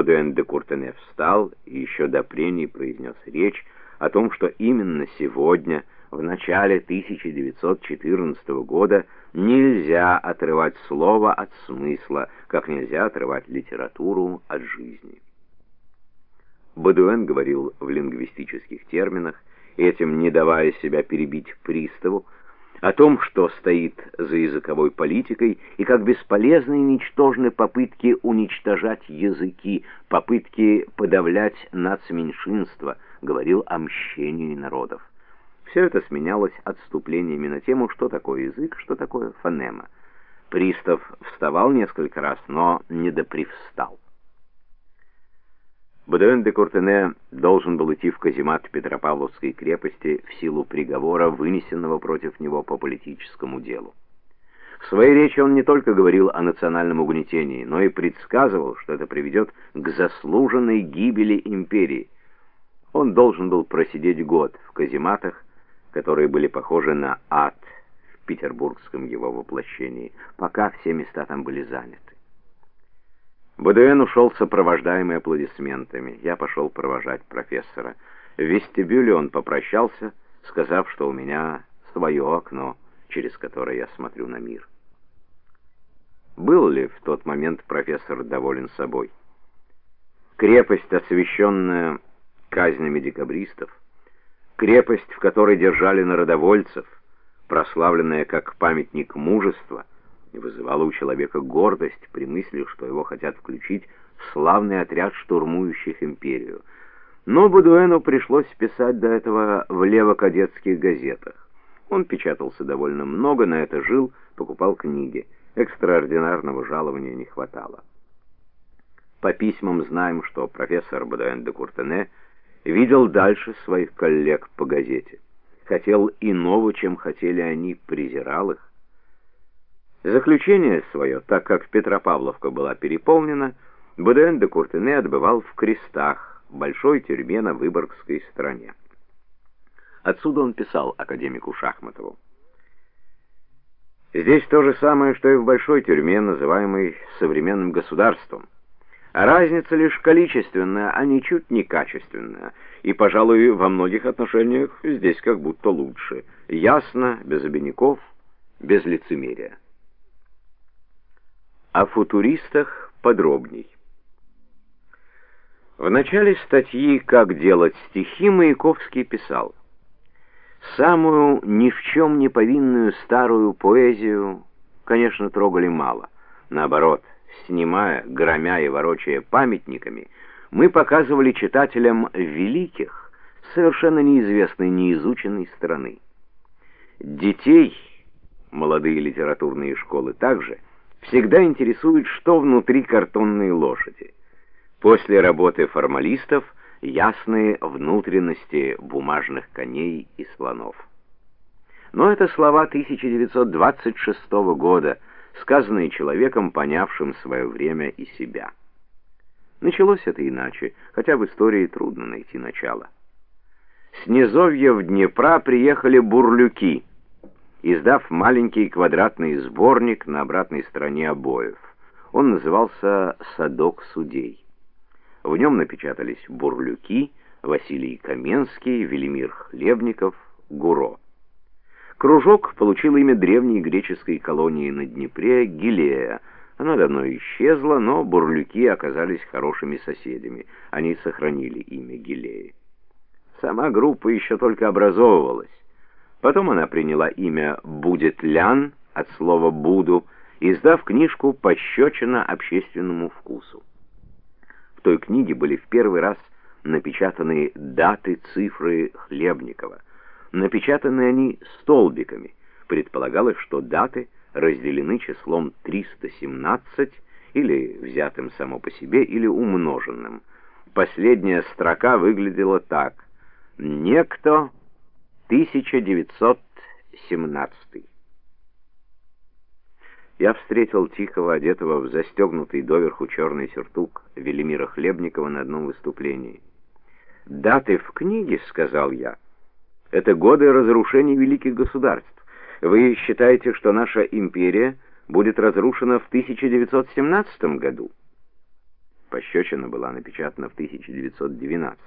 Бодуэн де Куртене встал и еще до прений произнес речь о том, что именно сегодня, в начале 1914 года, нельзя отрывать слово от смысла, как нельзя отрывать литературу от жизни. Бодуэн говорил в лингвистических терминах, этим не давая себя перебить приставу, о том, что стоит за языковой политикой, и как бесполезны и ничтожны попытки уничтожать языки, попытки подавлять нацменьшинства, говорил о мщении народов. Все это сменялось отступлениями на тему, что такое язык, что такое фонема. Пристав вставал несколько раз, но не допривстал. Бодуэн де Куртене должен был идти в каземат Петропавловской крепости в силу приговора, вынесенного против него по политическому делу. В своей речи он не только говорил о национальном угнетении, но и предсказывал, что это приведет к заслуженной гибели империи. Он должен был просидеть год в казематах, которые были похожи на ад в петербургском его воплощении, пока все места там были заняты. Бодуэн ушел сопровождаемый аплодисментами. Я пошел провожать профессора. В вестибюле он попрощался, сказав, что у меня свое окно, через которое я смотрю на мир. Был ли в тот момент профессор доволен собой? Крепость, освященная казнями декабристов, крепость, в которой держали народовольцев, прославленная как памятник мужества, вызывало у человека гордость при мысли, что его хотят включить в славный отряд штурмующих империю. Но Будуэну пришлось писать до этого в левокадетских газетах. Он печатался довольно много, на это жил, покупал книги. Экстраординарного жалования не хватало. По письмам знаем, что профессор Будуэн де Куртене видел дальше своих коллег по газете. Хотел иного, чем хотели они, презирал их. Заключение свое, так как Петропавловка была переполнена, Буден де Куртене отбывал в крестах, большой тюрьме на Выборгской стороне. Отсюда он писал академику Шахматову. Здесь то же самое, что и в большой тюрьме, называемой современным государством. А разница лишь количественная, а ничуть не качественная. И, пожалуй, во многих отношениях здесь как будто лучше. Ясно, без обиняков, без лицемерия. О футуристах подробней. В начале статьи «Как делать стихи» Маяковский писал «Самую ни в чем не повинную старую поэзию, конечно, трогали мало. Наоборот, снимая, громя и ворочая памятниками, мы показывали читателям великих, совершенно неизвестной, неизученной страны. Детей, молодые литературные школы также – всегда интересует, что внутри картонной лошади. После работы формалистов ясные внутренности бумажных коней и слонов. Но это слова 1926 года, сказанные человеком, понявшим свое время и себя. Началось это иначе, хотя в истории трудно найти начало. С низовья Днепра приехали бурлюки — издав маленький квадратный сборник на обратной стороне обоев. Он назывался «Садок судей». В нем напечатались Бурлюки, Василий Каменский, Велимир Хлебников, Гуро. Кружок получил имя древней греческой колонии на Днепре Гилея. Она давно исчезла, но бурлюки оказались хорошими соседями. Они сохранили имя Гилеи. Сама группа еще только образовывалась. Потом она приняла имя «Будет Лян» от слова «буду», издав книжку «Пощечина общественному вкусу». В той книге были в первый раз напечатаны даты, цифры Хлебникова. Напечатаны они столбиками. Предполагалось, что даты разделены числом 317 или взятым само по себе, или умноженным. Последняя строка выглядела так. «Некто...» 1917. Я встретил тихого, одетого в застегнутый доверху черный сюртук Велимира Хлебникова на одном выступлении. «Даты в книге», — сказал я, — «это годы разрушения великих государств. Вы считаете, что наша империя будет разрушена в 1917 году?» Пощечина была напечатана в 1912